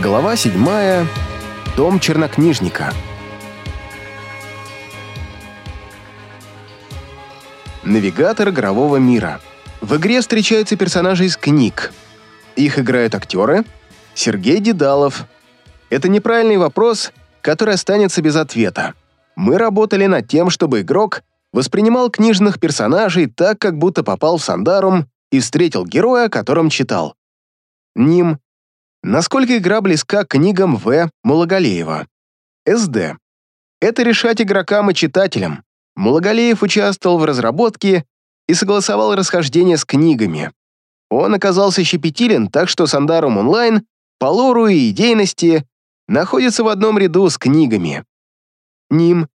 Глава 7. Дом чернокнижника. Навигатор игрового мира. В игре встречаются персонажи из книг. Их играют актеры. Сергей Дедалов. Это неправильный вопрос, который останется без ответа. Мы работали над тем, чтобы игрок воспринимал книжных персонажей так, как будто попал в Сандарум и встретил героя, о котором читал. Ним. Насколько игра близка к книгам В. Мулагалеева. СД. Это решать игрокам и читателям. Мулагалеев участвовал в разработке и согласовал расхождение с книгами. Он оказался щепетилен, так что Сандарум Онлайн по лору и идейности находится в одном ряду с книгами. Ним.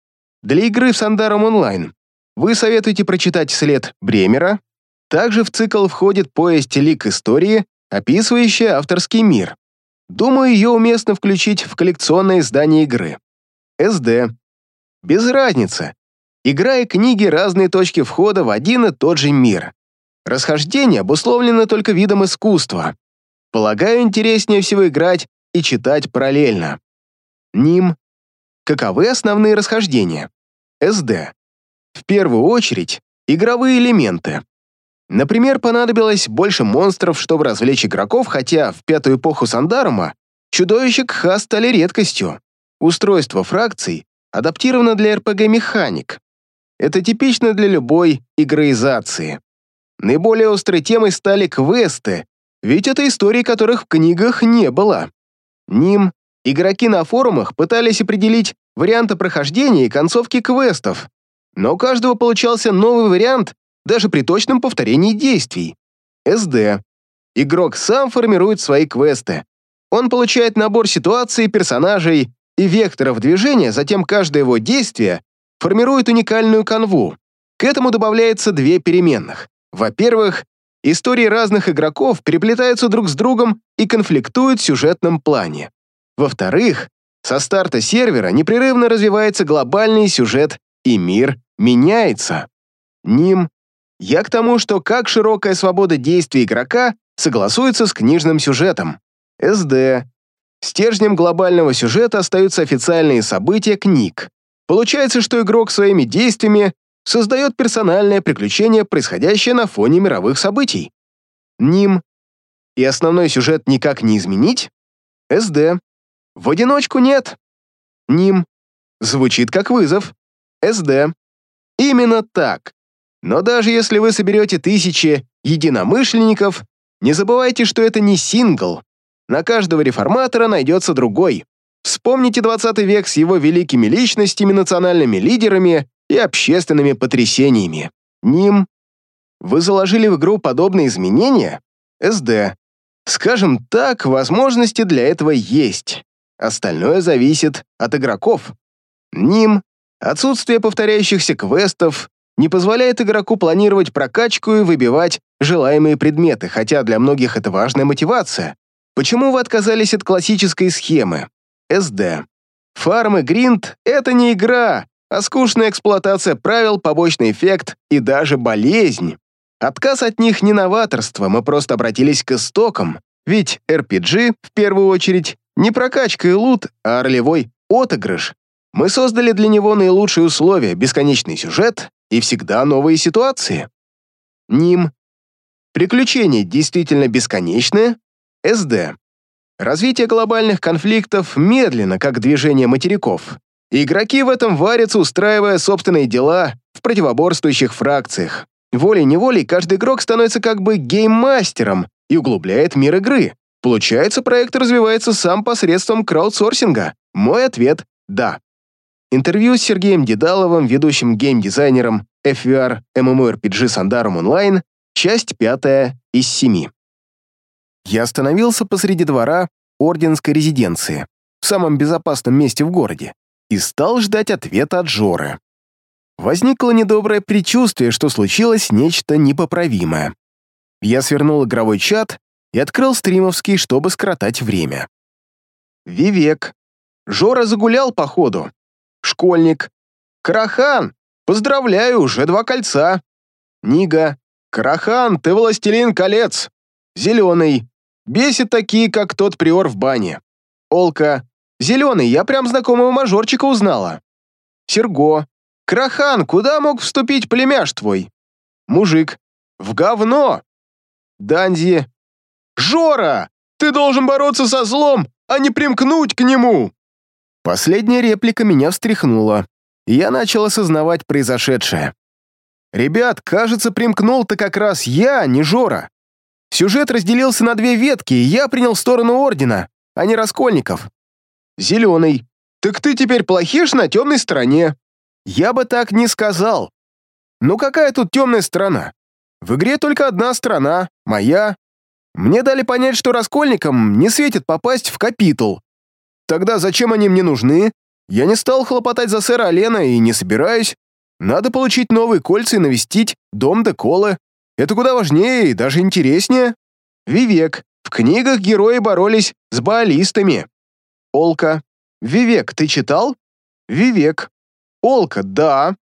Для игры в Сандарум Онлайн вы советуете прочитать «След Бремера». Также в цикл входит повесть «Лик истории», описывающая авторский мир. Думаю, ее уместно включить в коллекционное издание игры. СД. Без разницы. Игра и книги — разные точки входа в один и тот же мир. Расхождение обусловлено только видом искусства. Полагаю, интереснее всего играть и читать параллельно. Ним. Каковы основные расхождения? СД. В первую очередь, игровые элементы. Например, понадобилось больше монстров, чтобы развлечь игроков, хотя в пятую эпоху Сандарума чудовища Кха стали редкостью. Устройство фракций адаптировано для RPG-механик. Это типично для любой игроизации. Наиболее острой темой стали квесты, ведь это истории, которых в книгах не было. Ним игроки на форумах пытались определить варианты прохождения и концовки квестов, но у каждого получался новый вариант даже при точном повторении действий. СД. Игрок сам формирует свои квесты. Он получает набор ситуаций, персонажей и векторов движения, затем каждое его действие формирует уникальную канву. К этому добавляется две переменных. Во-первых, истории разных игроков переплетаются друг с другом и конфликтуют в сюжетном плане. Во-вторых, со старта сервера непрерывно развивается глобальный сюжет, и мир меняется. Ним я к тому, что как широкая свобода действий игрока согласуется с книжным сюжетом. СД. Стержнем глобального сюжета остаются официальные события книг. Получается, что игрок своими действиями создает персональное приключение, происходящее на фоне мировых событий. Ним. И основной сюжет никак не изменить? СД. В одиночку нет. Ним. Звучит как вызов. СД. Именно так. Но даже если вы соберете тысячи единомышленников, не забывайте, что это не сингл. На каждого реформатора найдется другой. Вспомните 20 век с его великими личностями, национальными лидерами и общественными потрясениями. Ним. Вы заложили в игру подобные изменения? СД. Скажем так, возможности для этого есть. Остальное зависит от игроков. Ним. Отсутствие повторяющихся квестов, не позволяет игроку планировать прокачку и выбивать желаемые предметы, хотя для многих это важная мотивация. Почему вы отказались от классической схемы? СД. Фарм и гринд — это не игра, а скучная эксплуатация правил, побочный эффект и даже болезнь. Отказ от них не новаторство, мы просто обратились к истокам, ведь RPG, в первую очередь, не прокачка и лут, а ролевой отыгрыш. Мы создали для него наилучшие условия, бесконечный сюжет и всегда новые ситуации. Ним. Приключения действительно бесконечные. СД. Развитие глобальных конфликтов медленно, как движение материков. игроки в этом варятся, устраивая собственные дела в противоборствующих фракциях. Волей-неволей каждый игрок становится как бы гейммастером и углубляет мир игры. Получается, проект развивается сам посредством краудсорсинга. Мой ответ — да. Интервью с Сергеем Дедаловым, ведущим геймдизайнером FVR MMORPG Sandarum Online, часть пятая из семи. Я остановился посреди двора Орденской резиденции, в самом безопасном месте в городе, и стал ждать ответа от Жоры. Возникло недоброе предчувствие, что случилось нечто непоправимое. Я свернул игровой чат и открыл стримовский, чтобы скоротать время. Вивек. Жора загулял, походу. Школьник. Карахан, поздравляю, уже два кольца. Нига. Карахан, ты властелин колец. Зеленый. Бесит такие, как тот приор в бане. Олка. Зеленый, я прям знакомого мажорчика узнала. Серго. Крахан, куда мог вступить племяш твой? Мужик. В говно. Данзи. Жора, ты должен бороться со злом, а не примкнуть к нему. Последняя реплика меня встряхнула, и я начал осознавать произошедшее. Ребят, кажется, примкнул-то как раз я, а не Жора. Сюжет разделился на две ветки, и я принял сторону Ордена, а не Раскольников. Зеленый. Так ты теперь плохишь на темной стороне. Я бы так не сказал. Ну какая тут темная сторона? В игре только одна сторона, моя. Мне дали понять, что Раскольникам не светит попасть в капитул. Тогда зачем они мне нужны? Я не стал хлопотать за сэра Алена и не собираюсь. Надо получить новые кольца и навестить дом Деколы. Это куда важнее и даже интереснее. Вивек. В книгах герои боролись с баалистами. Олка. Вивек, ты читал? Вивек. Олка, да.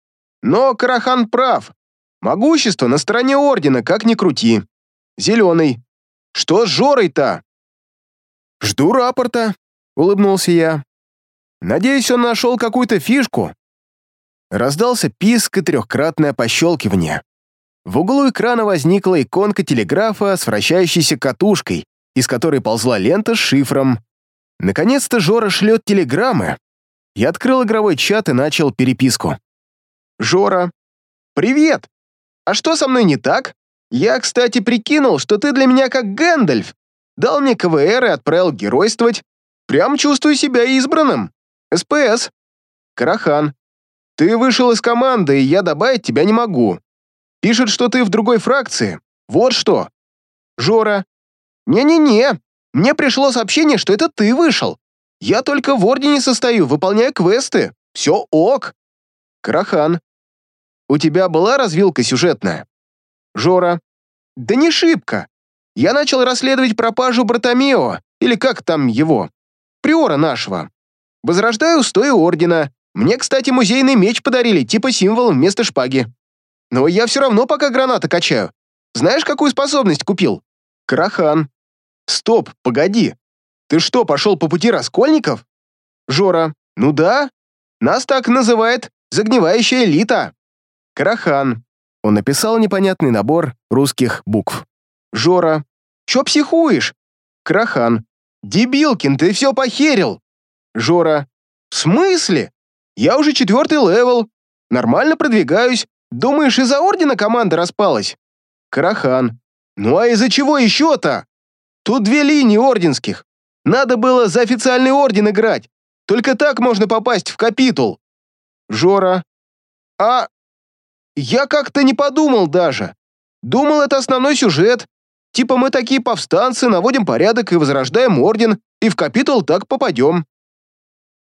Но Карахан прав. Могущество на стороне Ордена, как ни крути. Зеленый. Что с Жорой-то? Жду рапорта, улыбнулся я. Надеюсь, он нашел какую-то фишку. Раздался писк и трехкратное пощелкивание. В углу экрана возникла иконка телеграфа с вращающейся катушкой, из которой ползла лента с шифром. Наконец-то Жора шлет телеграммы. Я открыл игровой чат и начал переписку. «Жора, привет! А что со мной не так? Я, кстати, прикинул, что ты для меня как Гэндальф. Дал мне КВР и отправил геройствовать. Прям чувствую себя избранным. СПС. Карахан. Ты вышел из команды, и я добавить тебя не могу. Пишет, что ты в другой фракции. Вот что. Жора. Не-не-не. Мне пришло сообщение, что это ты вышел. Я только в Ордене состою, выполняю квесты. Все ок. Карахан. У тебя была развилка сюжетная? Жора. Да не шибко. Я начал расследовать пропажу Братомео, или как там его, приора нашего. Возрождаю устои Ордена. Мне, кстати, музейный меч подарили, типа символ вместо шпаги. Но я все равно пока граната качаю. Знаешь, какую способность купил? Карахан. Стоп, погоди. Ты что, пошел по пути раскольников? Жора. Ну да. Нас так называет загнивающая элита. Карахан. Он написал непонятный набор русских букв. Жора. Чё психуешь? Карахан. Дебилкин, ты все похерил. Жора. В смысле? Я уже четвертый level. Нормально продвигаюсь. Думаешь, из-за ордена команда распалась? Карахан. Ну а из-за чего еще-то? Тут две линии орденских. Надо было за официальный орден играть. Только так можно попасть в капитул. Жора. А... Я как-то не подумал даже. Думал, это основной сюжет. Типа мы такие повстанцы, наводим порядок и возрождаем орден, и в капитул так попадем.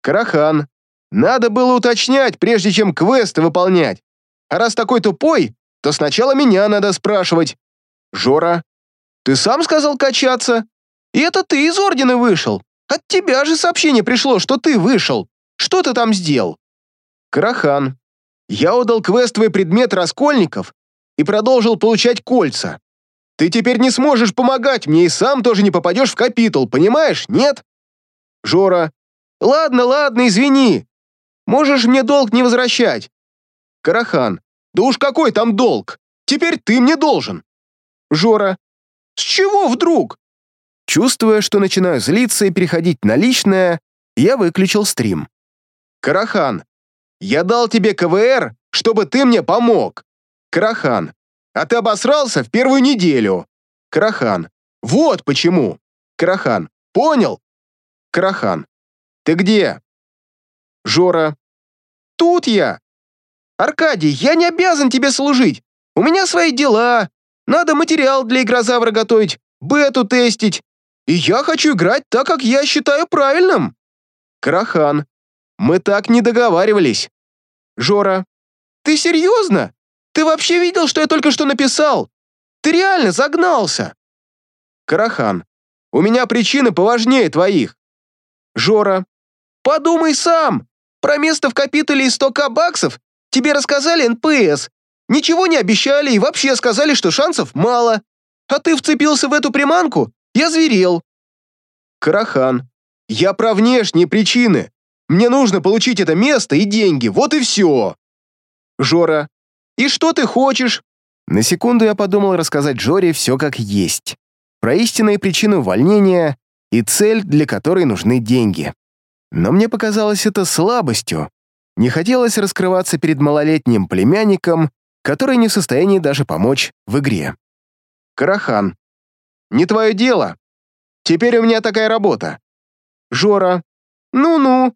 Карахан. Надо было уточнять, прежде чем квесты выполнять. А раз такой тупой, то сначала меня надо спрашивать. Жора, ты сам сказал качаться? И это ты из Ордена вышел. От тебя же сообщение пришло, что ты вышел. Что ты там сделал? Карахан, я удал квестовый предмет Раскольников и продолжил получать кольца. Ты теперь не сможешь помогать мне и сам тоже не попадешь в капитул, понимаешь, нет? Жора, ладно, ладно, извини. Можешь мне долг не возвращать. Карахан. Да уж какой там долг? Теперь ты мне должен. Жора. С чего вдруг? Чувствуя, что начинаю злиться и переходить на личное, я выключил стрим. Карахан. Я дал тебе КВР, чтобы ты мне помог. Карахан. А ты обосрался в первую неделю. Карахан. Вот почему. Карахан. Понял? Карахан. Ты где? Жора. Тут я. «Аркадий, я не обязан тебе служить. У меня свои дела. Надо материал для игрозавра готовить, бету тестить. И я хочу играть так, как я считаю правильным». Карахан. «Мы так не договаривались». Жора. «Ты серьезно? Ты вообще видел, что я только что написал? Ты реально загнался?» Карахан. «У меня причины поважнее твоих». Жора. «Подумай сам. Про место в капитуле и 100 баксов Тебе рассказали НПС. Ничего не обещали и вообще сказали, что шансов мало. А ты вцепился в эту приманку? Я зверел. Карахан. Я про внешние причины. Мне нужно получить это место и деньги, вот и все. Жора, и что ты хочешь? На секунду я подумал рассказать Жоре все как есть. Про истинные причины увольнения и цель, для которой нужны деньги. Но мне показалось это слабостью. Не хотелось раскрываться перед малолетним племянником, который не в состоянии даже помочь в игре. Карахан. Не твое дело. Теперь у меня такая работа. Жора. Ну-ну.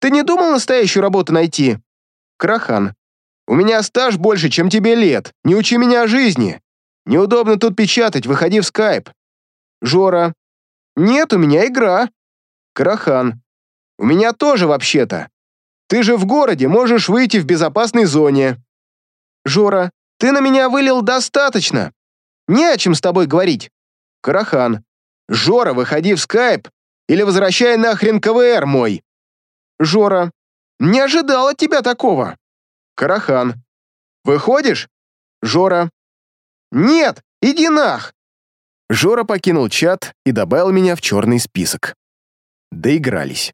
Ты не думал настоящую работу найти? Карахан. У меня стаж больше, чем тебе лет. Не учи меня жизни. Неудобно тут печатать, выходи в скайп. Жора. Нет, у меня игра. Карахан. У меня тоже вообще-то. Ты же в городе, можешь выйти в безопасной зоне. Жора. Ты на меня вылил достаточно. Не о чем с тобой говорить. Карахан. Жора, выходи в скайп или возвращай нахрен КВР мой. Жора. Не ожидал от тебя такого. Карахан. Выходишь? Жора. Нет, иди нах. Жора покинул чат и добавил меня в черный список. Доигрались.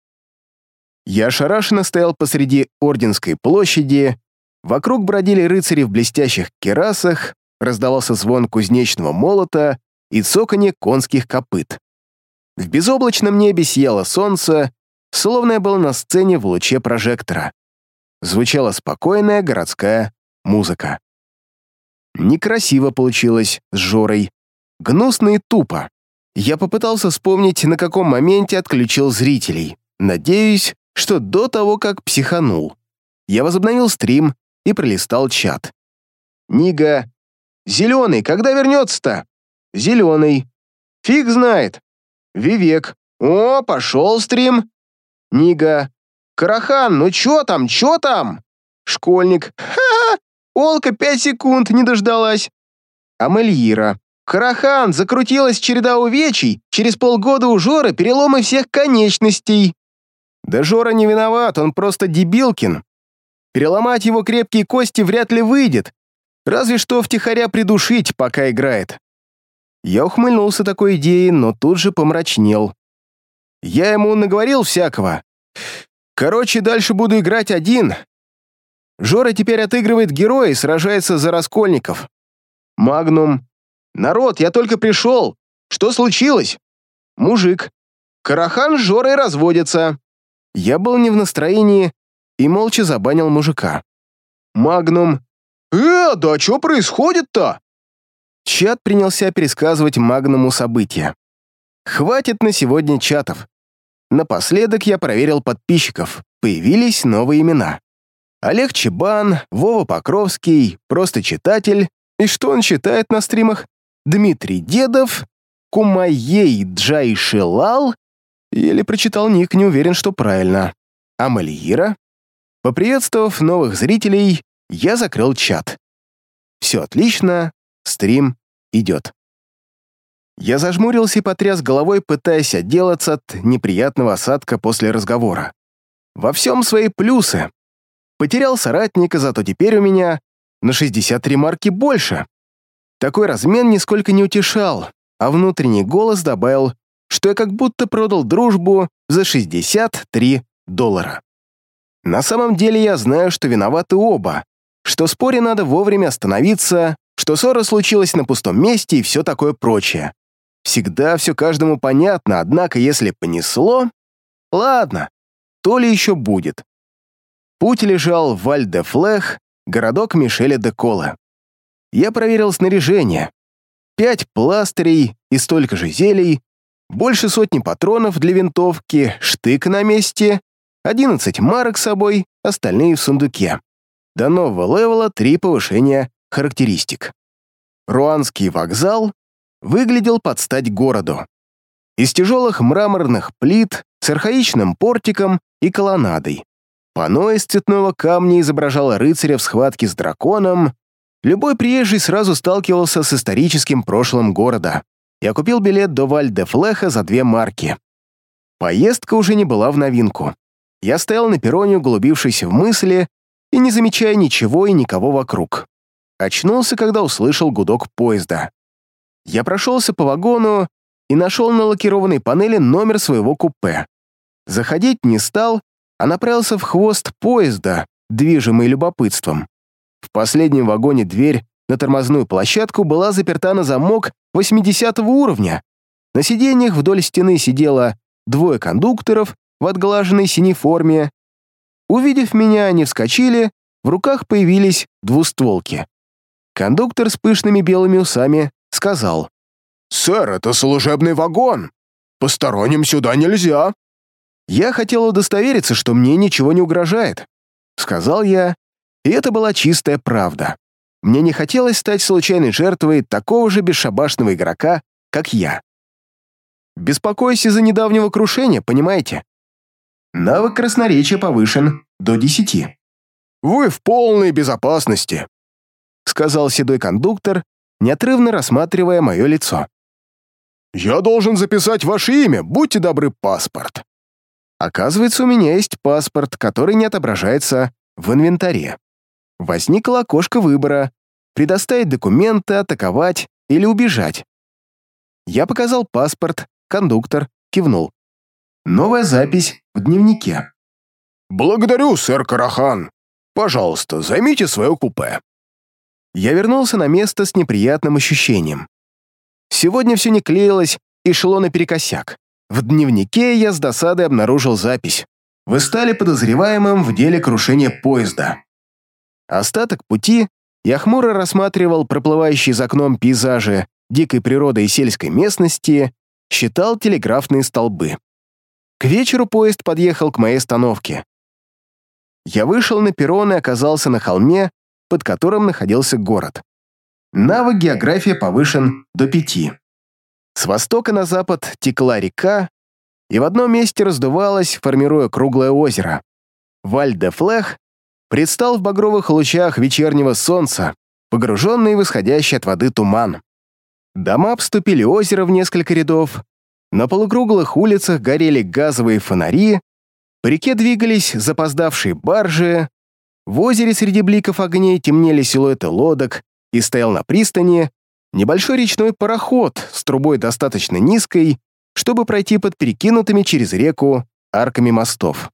Я ошарашенно стоял посреди Орденской площади, вокруг бродили рыцари в блестящих керасах, раздавался звон кузнечного молота и цоканье конских копыт. В безоблачном небе сияло солнце, словно я был на сцене в луче прожектора. Звучала спокойная городская музыка. Некрасиво получилось с Жорой. Гнусно и тупо. Я попытался вспомнить, на каком моменте отключил зрителей. Надеюсь, что до того, как психанул. Я возобновил стрим и пролистал чат. Нига. Зеленый, когда вернется-то? Зеленый. Фиг знает. Вивек. О, пошел стрим. Нига. Карахан, ну чё там, чё там? Школьник. Ха-ха. Олка пять секунд не дождалась. Амельира. Карахан, закрутилась череда увечий, через полгода у Жоры переломы всех конечностей. Да Жора не виноват, он просто дебилкин. Переломать его крепкие кости вряд ли выйдет, разве что втихаря придушить, пока играет. Я ухмыльнулся такой идеей, но тут же помрачнел. Я ему наговорил всякого. Короче, дальше буду играть один. Жора теперь отыгрывает героя и сражается за раскольников. Магнум. Народ, я только пришел. Что случилось? Мужик. Карахан с Жорой разводятся. Я был не в настроении и молча забанил мужика. Магнум. «Э, да что происходит-то?» Чат принялся пересказывать Магнуму события. Хватит на сегодня чатов. Напоследок я проверил подписчиков. Появились новые имена. Олег Чебан, Вова Покровский, просто читатель. И что он читает на стримах? Дмитрий Дедов, Кумаей Джай Шилал Еле прочитал ник, не уверен, что правильно. А Мальира? Поприветствовав новых зрителей, я закрыл чат. Все отлично, стрим идет. Я зажмурился и потряс головой, пытаясь отделаться от неприятного осадка после разговора. Во всем свои плюсы. Потерял соратника, зато теперь у меня на 63 марки больше. Такой размен нисколько не утешал, а внутренний голос добавил что я как будто продал дружбу за 63 доллара. На самом деле я знаю, что виноваты оба, что споре надо вовремя остановиться, что ссора случилась на пустом месте и все такое прочее. Всегда все каждому понятно, однако если понесло... Ладно, то ли еще будет. Путь лежал в Валь-де-Флех, городок Мишеля де Коле. Я проверил снаряжение. Пять пластырей и столько же зелий, больше сотни патронов для винтовки, штык на месте, 11 марок с собой, остальные в сундуке. До нового левела три повышения характеристик. Руанский вокзал выглядел под стать городу. Из тяжелых мраморных плит с архаичным портиком и колоннадой. Панно из цветного камня изображало рыцаря в схватке с драконом. Любой приезжий сразу сталкивался с историческим прошлым города я купил билет до Валь-де-Флеха за две марки. Поездка уже не была в новинку. Я стоял на перроне, углубившись в мысли и не замечая ничего и никого вокруг. Очнулся, когда услышал гудок поезда. Я прошелся по вагону и нашел на лакированной панели номер своего купе. Заходить не стал, а направился в хвост поезда, движимый любопытством. В последнем вагоне дверь на тормозную площадку была заперта на замок 80 уровня. На сиденьях вдоль стены сидело двое кондукторов в отглаженной синей форме. Увидев меня, они вскочили, в руках появились двустволки. Кондуктор с пышными белыми усами сказал. «Сэр, это служебный вагон. Посторонним сюда нельзя». Я хотел удостовериться, что мне ничего не угрожает. Сказал я, и это была чистая правда. Мне не хотелось стать случайной жертвой такого же бесшабашного игрока, как я. Беспокойся из-за недавнего крушения, понимаете? Навык красноречия повышен до 10. «Вы в полной безопасности», — сказал седой кондуктор, неотрывно рассматривая мое лицо. «Я должен записать ваше имя, будьте добры, паспорт». Оказывается, у меня есть паспорт, который не отображается в инвентаре. Возникло окошко выбора — предоставить документы, атаковать или убежать. Я показал паспорт, кондуктор кивнул. Новая запись в дневнике. «Благодарю, сэр Карахан. Пожалуйста, займите свое купе». Я вернулся на место с неприятным ощущением. Сегодня все не клеилось и шло наперекосяк. В дневнике я с досадой обнаружил запись. Вы стали подозреваемым в деле крушения поезда. Остаток пути я хмуро рассматривал проплывающие за окном пейзажи дикой природы и сельской местности, считал телеграфные столбы. К вечеру поезд подъехал к моей остановке. Я вышел на перрон и оказался на холме, под которым находился город. Навык география повышен до пяти. С востока на запад текла река, и в одном месте раздувалась, формируя круглое озеро. Валь-де-Флех предстал в багровых лучах вечернего солнца, погруженный в исходящий от воды туман. Дома обступили озеро в несколько рядов, на полукруглых улицах горели газовые фонари, по реке двигались запоздавшие баржи, в озере среди бликов огней темнели силуэты лодок и стоял на пристани небольшой речной пароход с трубой достаточно низкой, чтобы пройти под перекинутыми через реку арками мостов.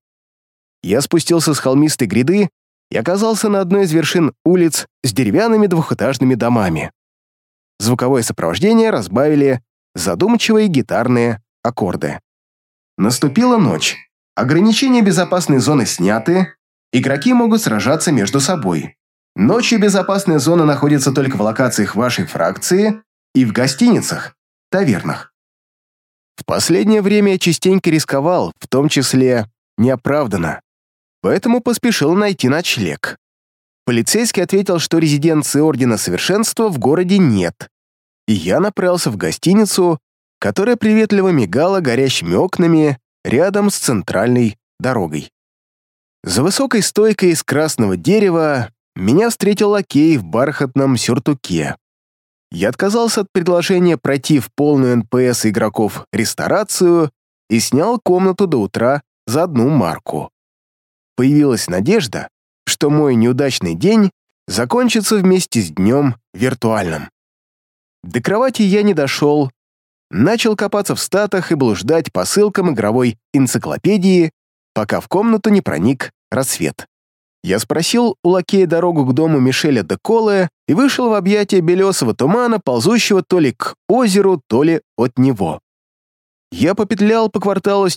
Я спустился с холмистой гряды и оказался на одной из вершин улиц с деревянными двухэтажными домами. Звуковое сопровождение разбавили задумчивые гитарные аккорды. Наступила ночь. Ограничения безопасной зоны сняты, игроки могут сражаться между собой. Ночью безопасная зона находится только в локациях вашей фракции и в гостиницах, тавернах. В последнее время я частенько рисковал, в том числе неоправданно, поэтому поспешил найти ночлег. Полицейский ответил, что резиденции Ордена Совершенства в городе нет, и я направился в гостиницу, которая приветливо мигала горящими окнами рядом с центральной дорогой. За высокой стойкой из красного дерева меня встретил лакей в бархатном сюртуке. Я отказался от предложения пройти в полную НПС игроков ресторацию и снял комнату до утра за одну марку. Появилась надежда, что мой неудачный день закончится вместе с днем виртуальным. До кровати я не дошел, начал копаться в статах и блуждать по ссылкам игровой энциклопедии, пока в комнату не проник рассвет. Я спросил у лакея дорогу к дому Мишеля де Коле и вышел в объятия белесого тумана, ползущего то ли к озеру, то ли от него. Я попетлял по кварталу с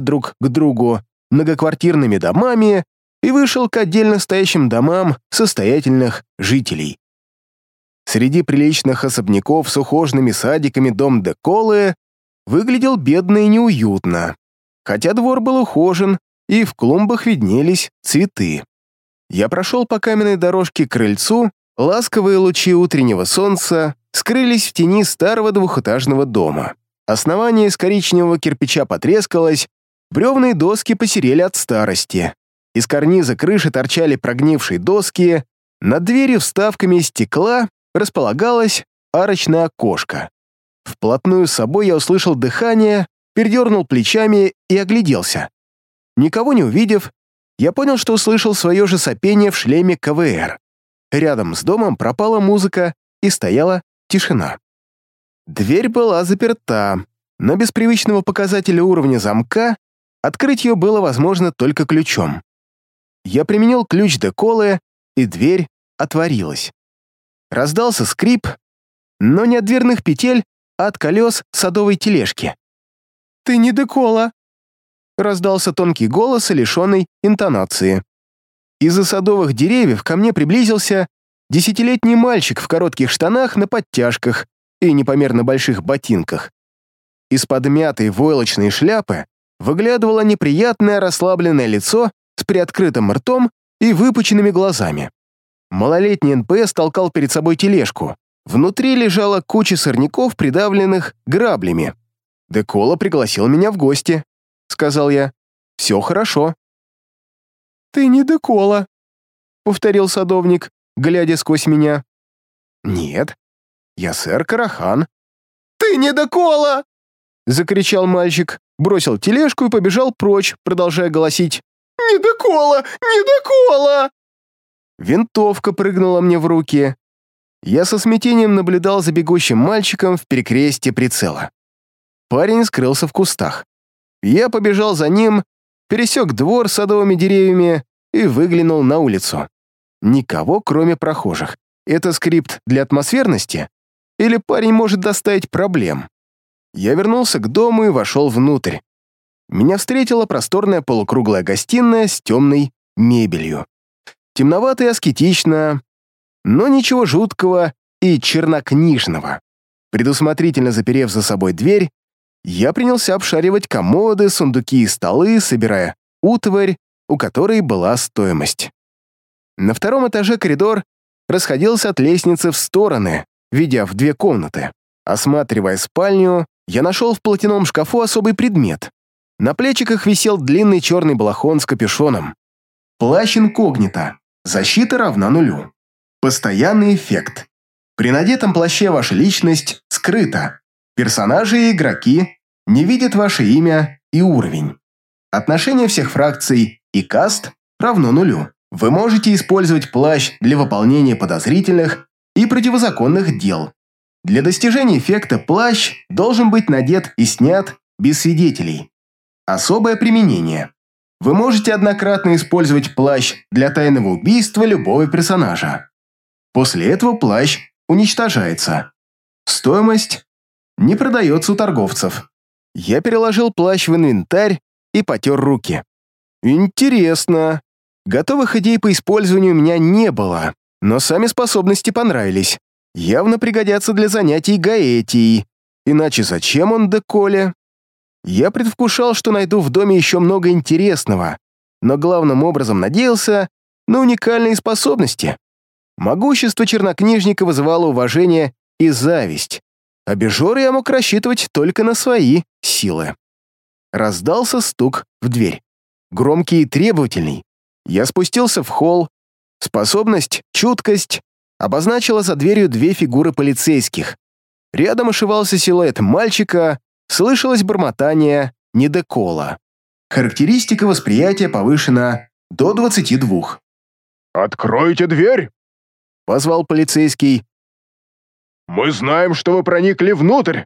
друг к другу многоквартирными домами и вышел к отдельно стоящим домам состоятельных жителей. Среди приличных особняков с ухоженными садиками дом де Коле выглядел бедно и неуютно, хотя двор был ухожен, и в клумбах виднелись цветы. Я прошел по каменной дорожке к крыльцу, ласковые лучи утреннего солнца скрылись в тени старого двухэтажного дома. Основание из коричневого кирпича потрескалось, бревные доски посерели от старости. Из карниза крыши торчали прогнившие доски, над дверью вставками стекла располагалось арочное окошко. Вплотную с собой я услышал дыхание, передернул плечами и огляделся. Никого не увидев, я понял, что услышал свое же сопение в шлеме КВР. Рядом с домом пропала музыка и стояла тишина. Дверь была заперта, но без привычного показателя уровня замка Открыть ее было возможно только ключом. Я применил ключ деколы, и дверь отворилась. Раздался скрип, но не от дверных петель, а от колес садовой тележки. «Ты не декола!» Раздался тонкий голос, лишенный интонации. Из-за садовых деревьев ко мне приблизился десятилетний мальчик в коротких штанах на подтяжках и непомерно больших ботинках. Из-под мятой войлочной шляпы выглядывало неприятное расслабленное лицо с приоткрытым ртом и выпученными глазами. Малолетний НПС толкал перед собой тележку. Внутри лежала куча сорняков, придавленных граблями. «Декола пригласил меня в гости», — сказал я. «Все хорошо». «Ты не Декола», — повторил садовник, глядя сквозь меня. «Нет, я сэр Карахан». «Ты не Декола!» — закричал мальчик, бросил тележку и побежал прочь, продолжая голосить. «Не Декола! Не Декола!» Винтовка прыгнула мне в руки. Я со смятением наблюдал за бегущим мальчиком в перекрестье прицела. Парень скрылся в кустах. Я побежал за ним, пересек двор с садовыми деревьями и выглянул на улицу. Никого, кроме прохожих. Это скрипт для атмосферности? Или парень может доставить проблем? Я вернулся к дому и вошел внутрь. Меня встретила просторная полукруглая гостиная с темной мебелью. Темновато и аскетично, но ничего жуткого и чернокнижного. Предусмотрительно заперев за собой дверь, я принялся обшаривать комоды, сундуки и столы, собирая утварь, у которой была стоимость. На втором этаже коридор расходился от лестницы в стороны, ведя в две комнаты. Осматривая спальню, я нашел в платяном шкафу особый предмет. На плечиках висел длинный черный балахон с капюшоном. Плащ инкогнито. Защита равна нулю. Постоянный эффект. При надетом плаще ваша личность скрыта. Персонажи и игроки не видят ваше имя и уровень. Отношение всех фракций и каст равно нулю. Вы можете использовать плащ для выполнения подозрительных и противозаконных дел. Для достижения эффекта плащ должен быть надет и снят без свидетелей. Особое применение. Вы можете однократно использовать плащ для тайного убийства любого персонажа. После этого плащ уничтожается. Стоимость не продается у торговцев. Я переложил плащ в инвентарь и потер руки. Интересно. Готовых идей по использованию у меня не было, но сами способности понравились. Явно пригодятся для занятий Гаэтией. Иначе зачем он деколе? Я предвкушал, что найду в доме еще много интересного, но главным образом надеялся на уникальные способности. Могущество чернокнижника вызывало уважение и зависть, а без Жоры я мог рассчитывать только на свои силы. Раздался стук в дверь. Громкий и требовательный. Я спустился в холл. Способность, чуткость обозначила за дверью две фигуры полицейских. Рядом ошивался силуэт мальчика, слышалось бормотание недекола. Характеристика восприятия повышена до 22. «Откройте дверь!» — позвал полицейский. «Мы знаем, что вы проникли внутрь.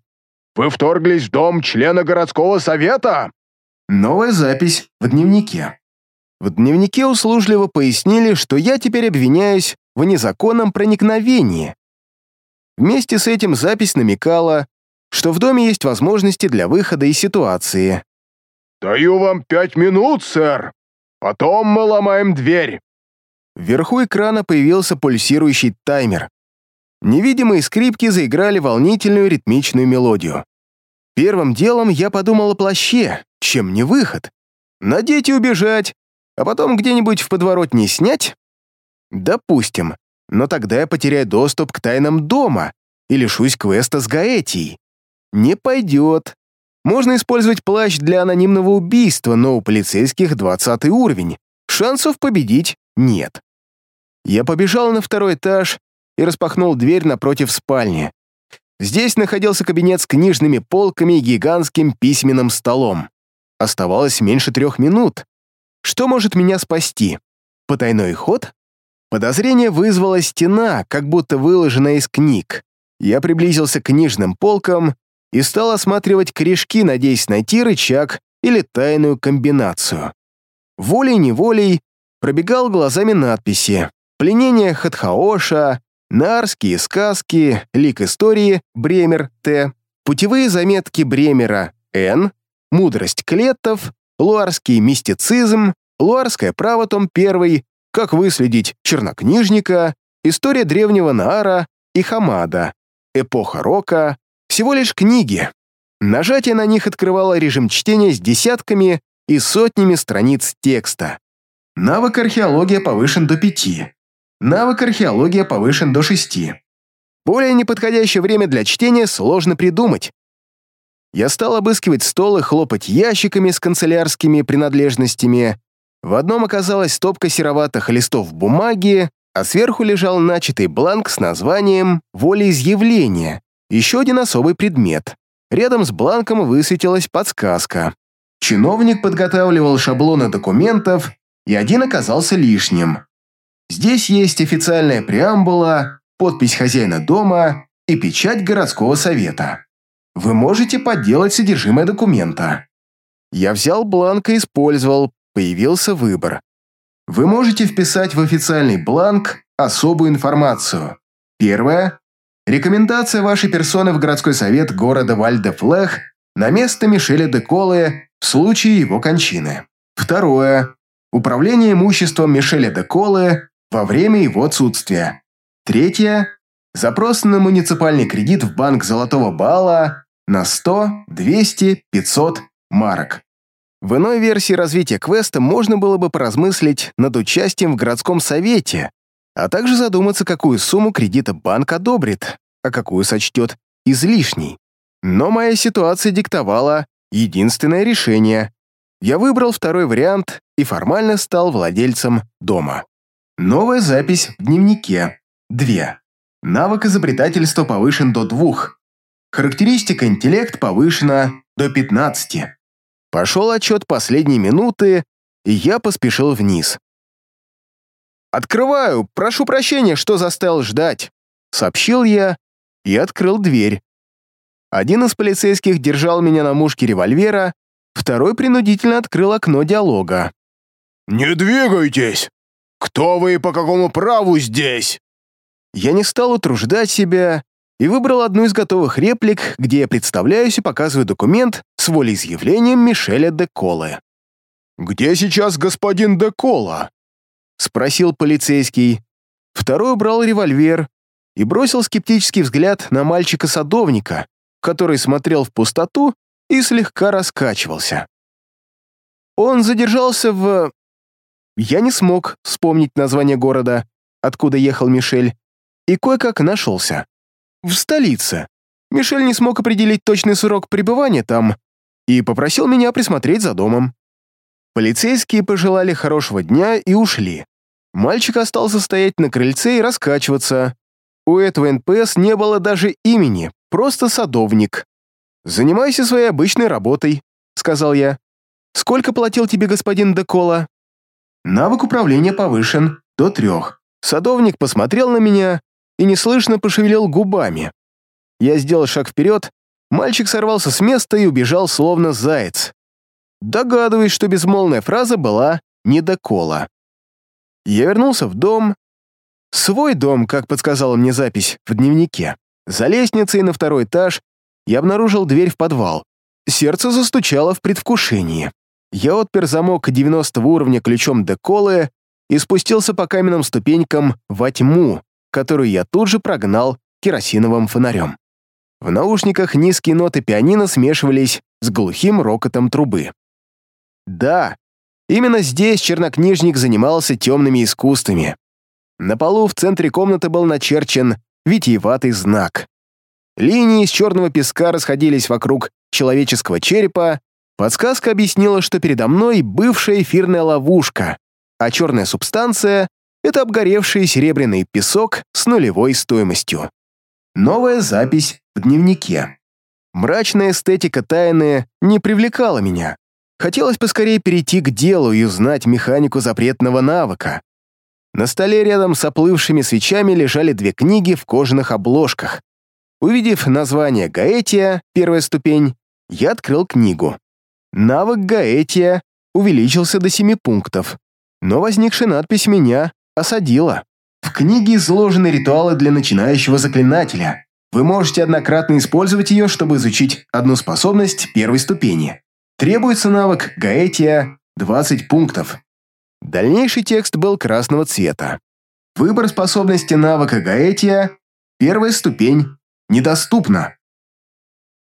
Вы вторглись в дом члена городского совета!» Новая запись в дневнике. В дневнике услужливо пояснили, что я теперь обвиняюсь в незаконном проникновении. Вместе с этим запись намекала, что в доме есть возможности для выхода из ситуации. «Даю вам пять минут, сэр. Потом мы ломаем дверь». Вверху экрана появился пульсирующий таймер. Невидимые скрипки заиграли волнительную ритмичную мелодию. Первым делом я подумал о плаще, чем не выход. Надеть и убежать, а потом где-нибудь в подворотне снять? Допустим, но тогда я потеряю доступ к тайнам дома и лишусь квеста с Гаэтией. Не пойдет. Можно использовать плащ для анонимного убийства, но у полицейских 20 уровень. Шансов победить нет. Я побежал на второй этаж и распахнул дверь напротив спальни. Здесь находился кабинет с книжными полками и гигантским письменным столом. Оставалось меньше трех минут. Что может меня спасти? Потайной ход? Подозрение вызвала стена, как будто выложенная из книг. Я приблизился к книжным полкам и стал осматривать корешки, надеясь найти рычаг или тайную комбинацию. Волей-неволей пробегал глазами надписи «Пленение Хатхаоша», «Нарские сказки», «Лик истории», «Бремер», Т., «Путевые заметки Бремера», Н., «Мудрость клеттов», «Луарский мистицизм», «Луарское право», том 1, «Как выследить чернокнижника», «История древнего Наара» и «Хамада», «Эпоха рока», всего лишь книги. Нажатие на них открывало режим чтения с десятками и сотнями страниц текста. Навык археология повышен до 5. Навык археология повышен до 6. Более неподходящее время для чтения сложно придумать. Я стал обыскивать стол и хлопать ящиками с канцелярскими принадлежностями. В одном оказалась стопка сероватых листов бумаги, а сверху лежал начатый бланк с названием «Волеизъявление», еще один особый предмет. Рядом с бланком высветилась подсказка. Чиновник подготавливал шаблоны документов, и один оказался лишним. Здесь есть официальная преамбула, подпись хозяина дома и печать городского совета. Вы можете подделать содержимое документа. Я взял бланк и использовал, появился выбор. Вы можете вписать в официальный бланк особую информацию. Первое Рекомендация вашей персоны в городской совет города Вальдефлех на место Мишеля де Колы в случае его кончины. Второе. Управление имуществом Мишеля де Колы во время его отсутствия. Третье. Запрос на муниципальный кредит в банк Золотого Бала на 100, 200, 500 марок. В иной версии развития квеста можно было бы поразмыслить над участием в городском совете, а также задуматься, какую сумму кредита банк одобрит, а какую сочтет излишней. Но моя ситуация диктовала единственное решение. Я выбрал второй вариант и формально стал владельцем дома. Новая запись в дневнике. 2. Навык изобретательства повышен до 2. Характеристика интеллект повышена до 15. Пошел отчет последней минуты, и я поспешил вниз. «Открываю! Прошу прощения, что заставил ждать!» Сообщил я и открыл дверь. Один из полицейских держал меня на мушке револьвера, второй принудительно открыл окно диалога. «Не двигайтесь! Кто вы и по какому праву здесь?» Я не стал утруждать себя и выбрал одну из готовых реплик, где я представляюсь и показываю документ с волеизъявлением Мишеля де Колы. «Где сейчас господин де Кола?» — спросил полицейский. Второй убрал револьвер и бросил скептический взгляд на мальчика-садовника, который смотрел в пустоту и слегка раскачивался. Он задержался в... Я не смог вспомнить название города, откуда ехал Мишель, и кое-как нашелся. В столице. Мишель не смог определить точный срок пребывания там и попросил меня присмотреть за домом. Полицейские пожелали хорошего дня и ушли. Мальчик остался стоять на крыльце и раскачиваться. У этого НПС не было даже имени, просто садовник. «Занимайся своей обычной работой», — сказал я. «Сколько платил тебе господин Декола?» Навык управления повышен до трех. Садовник посмотрел на меня и неслышно пошевелил губами. Я сделал шаг вперед, мальчик сорвался с места и убежал, словно заяц. Догадываюсь, что безмолвная фраза была не Декола. Я вернулся в дом. Свой дом, как подсказала мне запись в дневнике. За лестницей на второй этаж я обнаружил дверь в подвал. Сердце застучало в предвкушении. Я отпер замок 90 уровня ключом деколы и спустился по каменным ступенькам во тьму, которую я тут же прогнал керосиновым фонарем. В наушниках низкие ноты пианино смешивались с глухим рокотом трубы. Да, Именно здесь чернокнижник занимался темными искусствами. На полу в центре комнаты был начерчен витиеватый знак. Линии из черного песка расходились вокруг человеческого черепа, подсказка объяснила, что передо мной бывшая эфирная ловушка, а черная субстанция — это обгоревший серебряный песок с нулевой стоимостью. Новая запись в дневнике. Мрачная эстетика тайны не привлекала меня. Хотелось поскорее перейти к делу и узнать механику запретного навыка. На столе рядом с оплывшими свечами лежали две книги в кожаных обложках. Увидев название «Гаэтия», первая ступень, я открыл книгу. Навык Гаэтия увеличился до 7 пунктов, но возникшая надпись меня осадила. В книге изложены ритуалы для начинающего заклинателя. Вы можете однократно использовать ее, чтобы изучить одну способность первой ступени. Требуется навык Гаэтия 20 пунктов. Дальнейший текст был красного цвета. Выбор способности навыка Гаэтия, первая ступень, недоступна.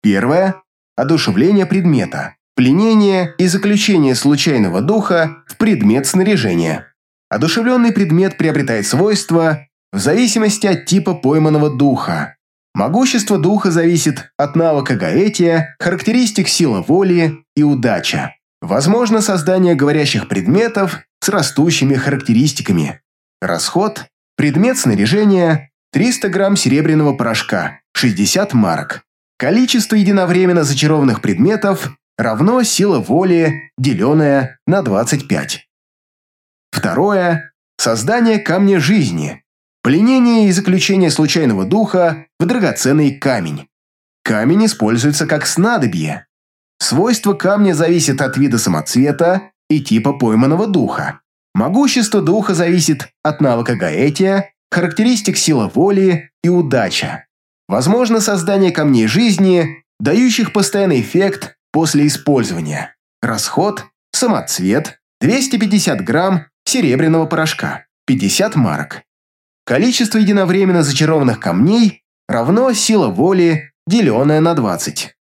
Первое – одушевление предмета, пленение и заключение случайного духа в предмет снаряжения. Одушевленный предмет приобретает свойства в зависимости от типа пойманного духа. Могущество духа зависит от навыка Гаэтия, характеристик сила воли и удача. Возможно создание говорящих предметов с растущими характеристиками. Расход – предмет снаряжения 300 грамм серебряного порошка, 60 марок. Количество единовременно зачарованных предметов равно сила воли, деленная на 25. Второе – создание камня жизни. Пленение и заключение случайного духа в драгоценный камень. Камень используется как снадобье. Свойство камня зависит от вида самоцвета и типа пойманного духа. Могущество духа зависит от навыка гаэтия, характеристик сила воли и удача. Возможно создание камней жизни, дающих постоянный эффект после использования. Расход, самоцвет, 250 грамм серебряного порошка, 50 марок. Количество единовременно зачарованных камней равно сила воли, деленная на 20.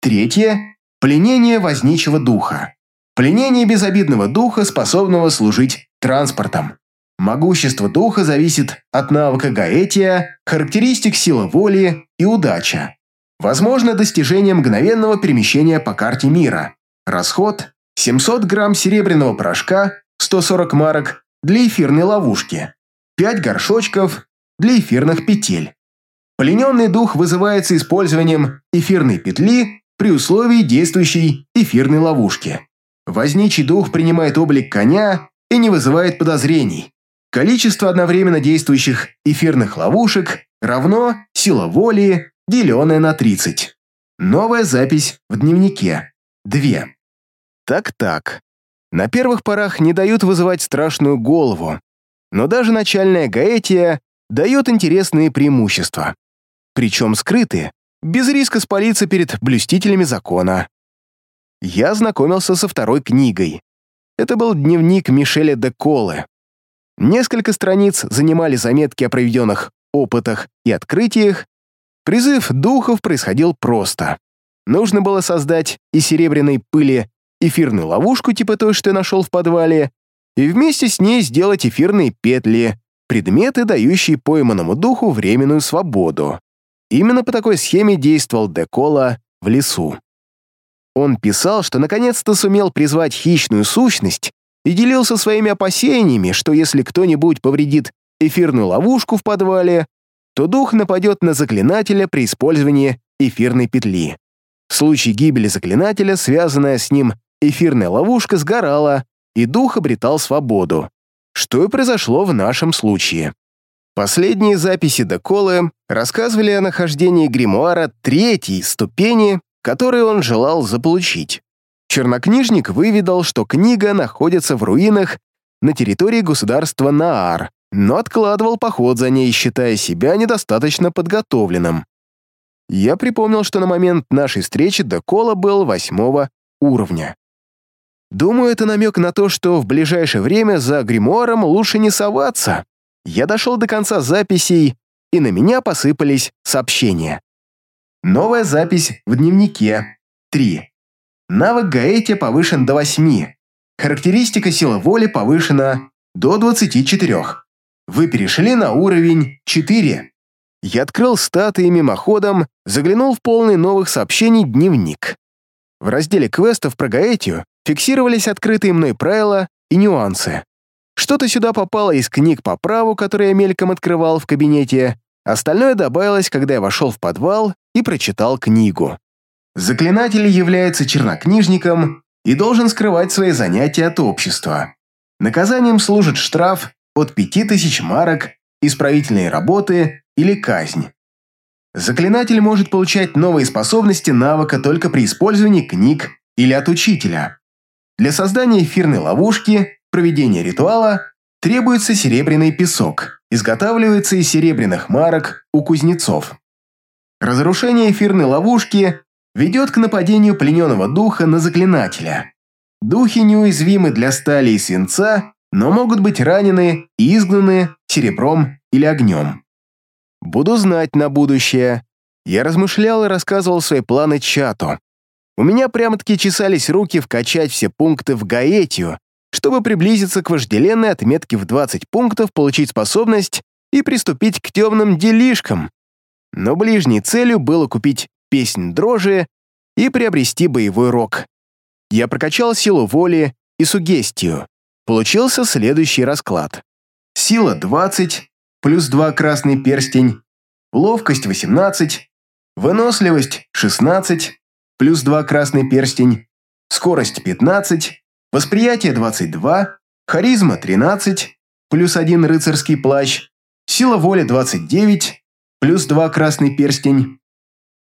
Третье – пленение возничего духа. Пленение безобидного духа, способного служить транспортом. Могущество духа зависит от навыка гаэтия, характеристик сила воли и удача. Возможно достижение мгновенного перемещения по карте мира. Расход – 700 грамм серебряного порошка, 140 марок для эфирной ловушки, 5 горшочков для эфирных петель. Плененный дух вызывается использованием эфирной петли при условии действующей эфирной ловушки. Возничий дух принимает облик коня и не вызывает подозрений. Количество одновременно действующих эфирных ловушек равно сила воли, деленная на 30. Новая запись в дневнике. 2. Так-так. На первых порах не дают вызывать страшную голову, но даже начальная гаэтия дает интересные преимущества. Причем скрытые, без риска спалиться перед блюстителями закона. Я знакомился со второй книгой. Это был дневник Мишеля де Колы. Несколько страниц занимали заметки о проведенных опытах и открытиях. Призыв духов происходил просто. Нужно было создать из серебряной пыли эфирную ловушку типа той, что я нашел в подвале, и вместе с ней сделать эфирные петли, предметы, дающие пойманному духу временную свободу. Именно по такой схеме действовал Декола в лесу. Он писал, что наконец-то сумел призвать хищную сущность и делился своими опасениями, что если кто-нибудь повредит эфирную ловушку в подвале, то дух нападет на заклинателя при использовании эфирной петли. В случае гибели заклинателя, связанная с ним эфирная ловушка сгорала, и дух обретал свободу, что и произошло в нашем случае. Последние записи Деколы рассказывали о нахождении гримуара третьей ступени, который он желал заполучить. Чернокнижник выведал, что книга находится в руинах на территории государства Наар, но откладывал поход за ней, считая себя недостаточно подготовленным. Я припомнил, что на момент нашей встречи Декола был восьмого уровня. Думаю, это намек на то, что в ближайшее время за гримуаром лучше не соваться. Я дошел до конца записей, и на меня посыпались сообщения. Новая запись в дневнике. 3. Навык Гаэти повышен до 8. Характеристика сила воли повышена до 24. Вы перешли на уровень 4. Я открыл статы и мимоходом заглянул в полный новых сообщений дневник. В разделе квестов про Гаэтию фиксировались открытые мной правила и нюансы. Что-то сюда попало из книг по праву, которые я мельком открывал в кабинете, остальное добавилось, когда я вошел в подвал и прочитал книгу. Заклинатель является чернокнижником и должен скрывать свои занятия от общества. Наказанием служит штраф от 5000 марок, исправительные работы или казнь. Заклинатель может получать новые способности навыка только при использовании книг или от учителя. Для создания эфирной ловушки, проведения ритуала требуется серебряный песок, изготавливается из серебряных марок у кузнецов. Разрушение эфирной ловушки ведет к нападению плененного духа на заклинателя. Духи неуязвимы для стали и свинца, но могут быть ранены и изгнаны серебром или огнем. Буду знать на будущее. Я размышлял и рассказывал свои планы чату. У меня прямо-таки чесались руки вкачать все пункты в Гаэтию, чтобы приблизиться к вожделенной отметке в 20 пунктов, получить способность и приступить к темным делишкам. Но ближней целью было купить песнь дрожи и приобрести боевой рог. Я прокачал силу воли и сугестию. Получился следующий расклад. Сила 20, плюс 2 красный перстень, ловкость 18, выносливость 16, плюс 2 красный перстень, скорость 15, восприятие 22, харизма 13, плюс 1 рыцарский плащ, сила воли 29, плюс 2 красный перстень.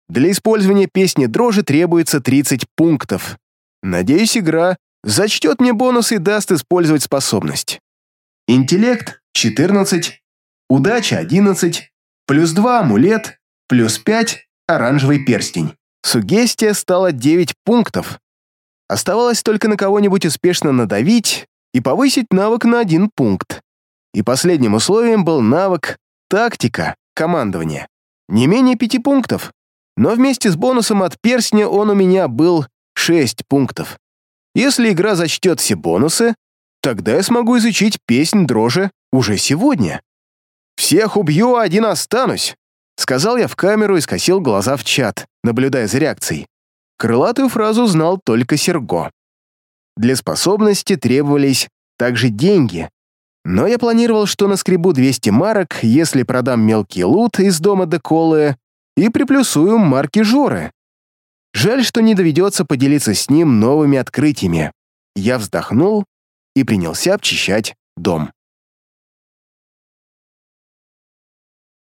Для использования песни дрожи требуется 30 пунктов. Надеюсь, игра зачтет мне бонусы и даст использовать способность. Интеллект 14, удача 11, плюс 2 амулет, плюс 5 оранжевый перстень. Сугестия стала 9 пунктов. Оставалось только на кого-нибудь успешно надавить и повысить навык на один пункт. И последним условием был навык «тактика» командования. Не менее пяти пунктов. Но вместе с бонусом от перстня он у меня был 6 пунктов. Если игра зачтет все бонусы, тогда я смогу изучить песнь дрожи уже сегодня. «Всех убью, а один останусь», — сказал я в камеру и скосил глаза в чат, наблюдая за реакцией. Крылатую фразу знал только Серго. Для способности требовались также деньги, но я планировал, что наскребу 200 марок, если продам мелкий лут из дома Деколы и приплюсую марки Жоры. Жаль, что не доведется поделиться с ним новыми открытиями. Я вздохнул и принялся обчищать дом.